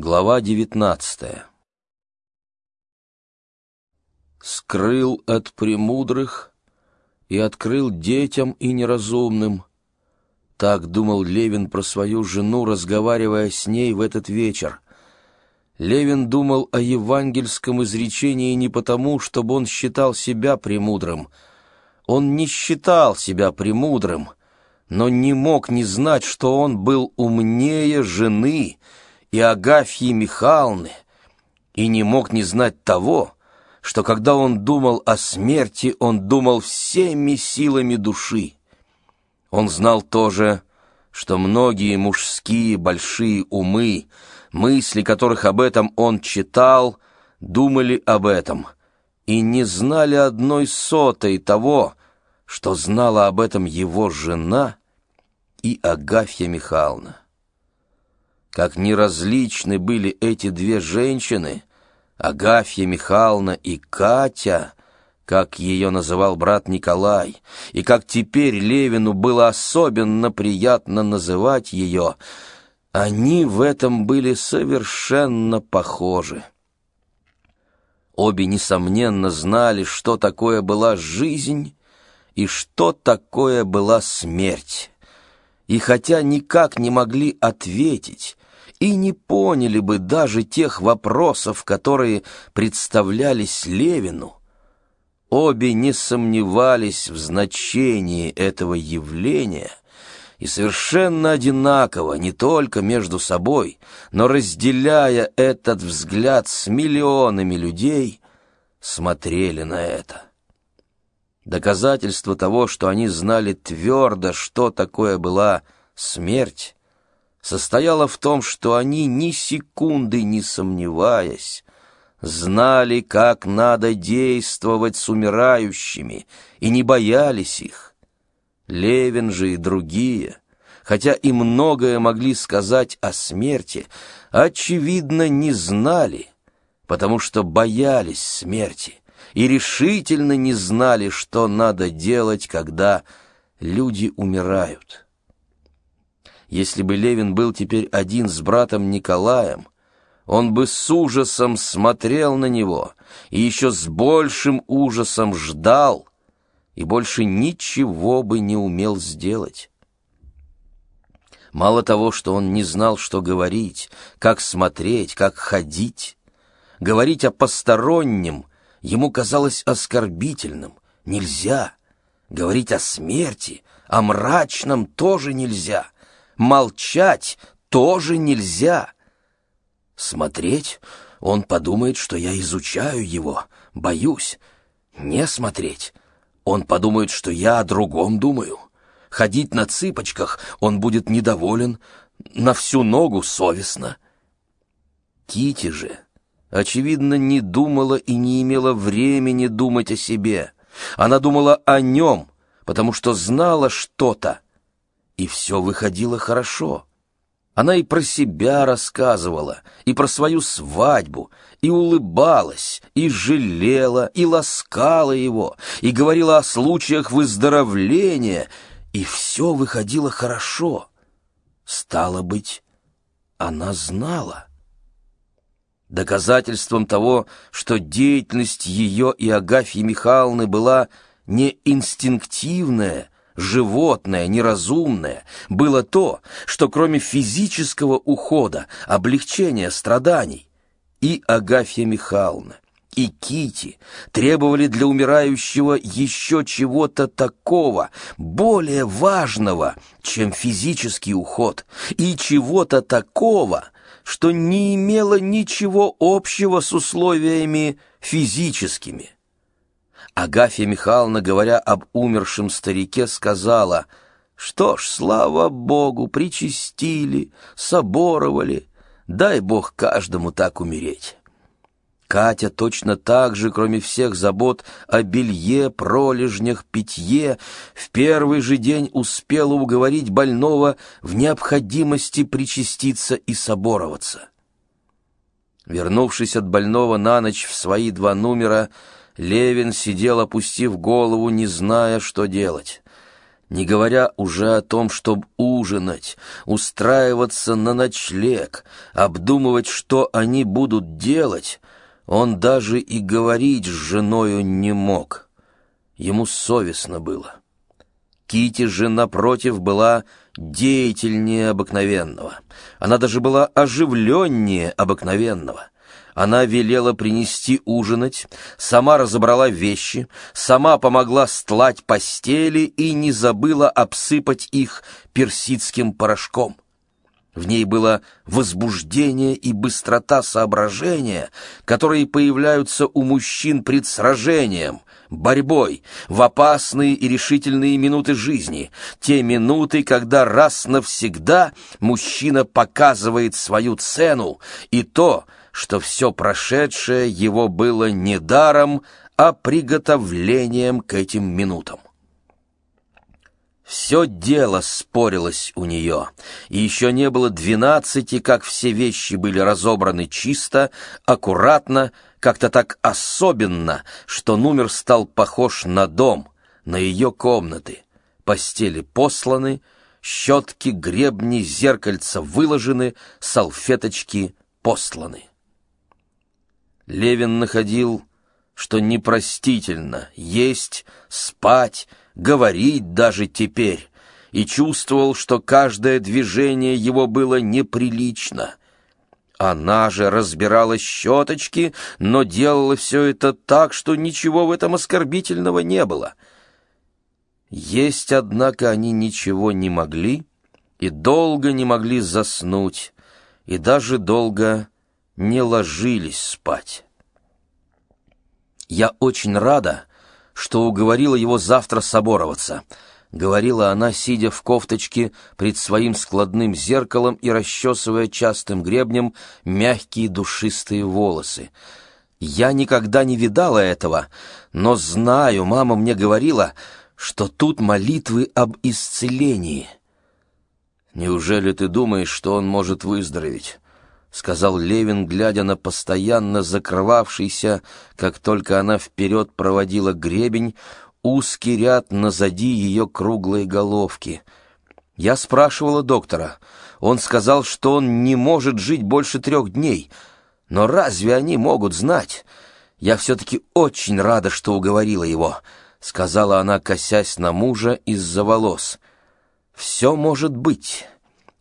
Глава девятнадцатая Скрыл от премудрых и открыл детям и неразумным. Так думал Левин про свою жену, разговаривая с ней в этот вечер. Левин думал о евангельском изречении не потому, чтобы он считал себя премудрым. Он не считал себя премудрым, но не мог не знать, что он был умнее жены и Агафьи Михайловны, и не мог не знать того, что когда он думал о смерти, он думал всеми силами души. Он знал тоже, что многие мужские большие умы, мысли которых об этом он читал, думали об этом и не знали одной сотой того, что знала об этом его жена и Агафья Михайловна. Как неразличны были эти две женщины, Агафья Михайловна и Катя, как ее называл брат Николай, и как теперь Левину было особенно приятно называть ее, они в этом были совершенно похожи. Обе, несомненно, знали, что такое была жизнь и что такое была смерть. И хотя никак не могли ответить, и не поняли бы даже тех вопросов, которые представлялись Левину, обе не сомневались в значении этого явления и совершенно одинаково не только между собой, но разделяя этот взгляд с миллионами людей, смотрели на это. Доказательство того, что они знали твердо, что такое была смерть, состояла в том, что они ни секунды не сомневаясь, знали, как надо действовать с умирающими, и не боялись их. Левин же и другие, хотя и многое могли сказать о смерти, очевидно, не знали, потому что боялись смерти и решительно не знали, что надо делать, когда люди умирают. Если бы Левин был теперь один с братом Николаем, он бы с ужасом смотрел на него и еще с большим ужасом ждал, и больше ничего бы не умел сделать. Мало того, что он не знал, что говорить, как смотреть, как ходить, говорить о постороннем ему казалось оскорбительным. Нельзя. Говорить о смерти, о мрачном тоже нельзя — Молчать тоже нельзя. Смотреть он подумает, что я изучаю его, боюсь. Не смотреть он подумает, что я о другом думаю. Ходить на цыпочках он будет недоволен, на всю ногу совестно. Кити же, очевидно, не думала и не имела времени думать о себе. Она думала о нем, потому что знала что-то, и все выходило хорошо. Она и про себя рассказывала, и про свою свадьбу, и улыбалась, и жалела, и ласкала его, и говорила о случаях выздоровления, и все выходило хорошо. Стало быть, она знала. Доказательством того, что деятельность ее и Агафьи Михайловны была не инстинктивная, животное, неразумное, было то, что кроме физического ухода, облегчения страданий, и Агафья Михайловна, и Кити требовали для умирающего еще чего-то такого, более важного, чем физический уход, и чего-то такого, что не имело ничего общего с условиями физическими. Агафья Михайловна, говоря об умершем старике, сказала, «Что ж, слава Богу, причастили, соборовали, дай Бог каждому так умереть». Катя точно так же, кроме всех забот о белье, пролежнях, питье, в первый же день успела уговорить больного в необходимости причаститься и собороваться. Вернувшись от больного на ночь в свои два номера, Левин сидел, опустив голову, не зная, что делать. не говоря уже о том, чтобы ужинать, устраиваться на ночлег, обдумывать, что они будут делать, он даже и говорить с женою не мог. Ему совестно было. Кити же, напротив, была деятельнее обыкновенного. Она даже была оживленнее обыкновенного. Она велела принести ужинать, сама разобрала вещи, сама помогла стлать постели и не забыла обсыпать их персидским порошком. В ней было возбуждение и быстрота соображения, которые появляются у мужчин пред сражением, борьбой, в опасные и решительные минуты жизни, те минуты, когда раз навсегда мужчина показывает свою цену и то, что все прошедшее его было не даром, а приготовлением к этим минутам. Все дело спорилось у нее, и еще не было двенадцати, как все вещи были разобраны чисто, аккуратно, как-то так особенно, что номер стал похож на дом, на ее комнаты. Постели посланы, щетки, гребни, зеркальца выложены, салфеточки посланы. Левин находил, что непростительно есть, спать, говорить даже теперь, и чувствовал, что каждое движение его было неприлично. Она же разбирала щеточки, но делала все это так, что ничего в этом оскорбительного не было. Есть, однако, они ничего не могли и долго не могли заснуть, и даже долго не ложились спать. «Я очень рада, что уговорила его завтра собороваться», — говорила она, сидя в кофточке пред своим складным зеркалом и расчесывая частым гребнем мягкие душистые волосы. «Я никогда не видала этого, но знаю, мама мне говорила, что тут молитвы об исцелении». «Неужели ты думаешь, что он может выздороветь?» — сказал Левин, глядя на постоянно закрывавшийся, как только она вперед проводила гребень, узкий ряд назади ее круглой головки. Я спрашивала доктора. Он сказал, что он не может жить больше трех дней. Но разве они могут знать? Я все-таки очень рада, что уговорила его, — сказала она, косясь на мужа из-за волос. «Все может быть»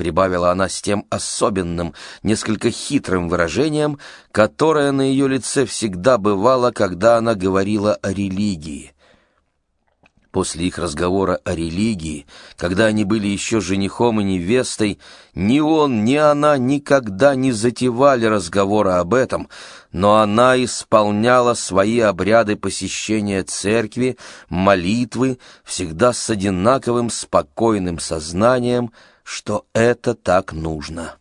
прибавила она с тем особенным, несколько хитрым выражением, которое на ее лице всегда бывало, когда она говорила о религии. После их разговора о религии, когда они были еще женихом и невестой, ни он, ни она никогда не затевали разговора об этом, но она исполняла свои обряды посещения церкви, молитвы, всегда с одинаковым спокойным сознанием, что это так нужно.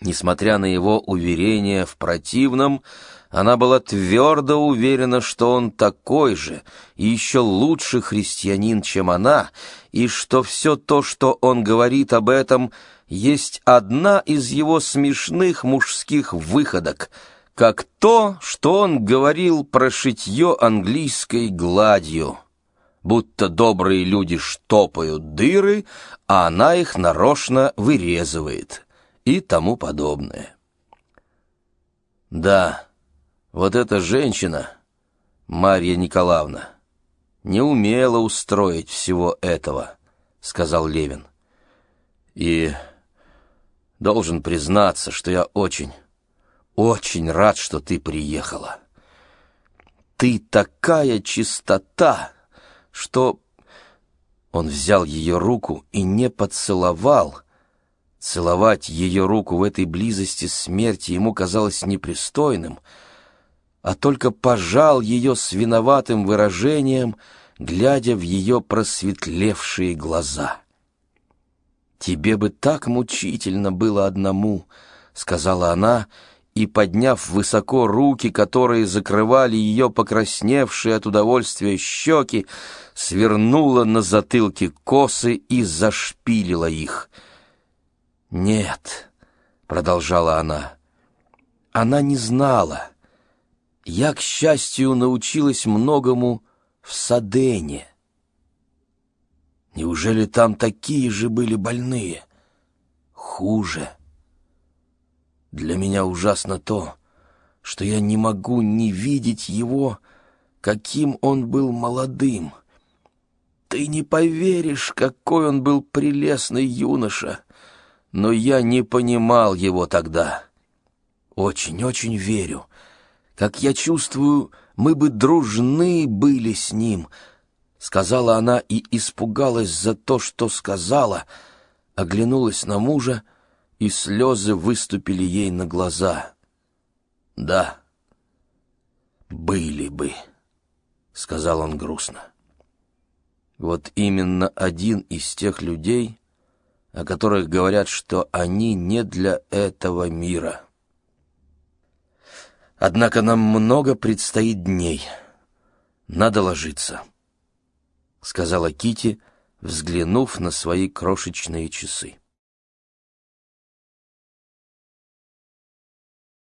Несмотря на его уверение в противном, она была твердо уверена, что он такой же и еще лучше христианин, чем она, и что все то, что он говорит об этом, есть одна из его смешных мужских выходок, как то, что он говорил про шитье английской гладью будто добрые люди штопают дыры, а она их нарочно вырезывает и тому подобное. Да, вот эта женщина, Марья Николаевна, не умела устроить всего этого, сказал Левин. И должен признаться, что я очень, очень рад, что ты приехала. Ты такая чистота, что... Он взял ее руку и не поцеловал. Целовать ее руку в этой близости смерти ему казалось непристойным, а только пожал ее с виноватым выражением, глядя в ее просветлевшие глаза. «Тебе бы так мучительно было одному», — сказала она, — и, подняв высоко руки, которые закрывали ее покрасневшие от удовольствия щеки, свернула на затылке косы и зашпилила их. «Нет», — продолжала она, — «она не знала. Я, к счастью, научилась многому в Садене». Неужели там такие же были больные? Хуже. Для меня ужасно то, что я не могу не видеть его, каким он был молодым. Ты не поверишь, какой он был прелестный юноша, но я не понимал его тогда. Очень-очень верю. Как я чувствую, мы бы дружны были с ним, — сказала она и испугалась за то, что сказала, оглянулась на мужа, и слезы выступили ей на глаза. «Да, были бы», — сказал он грустно. Вот именно один из тех людей, о которых говорят, что они не для этого мира. Однако нам много предстоит дней. Надо ложиться, — сказала Кити, взглянув на свои крошечные часы.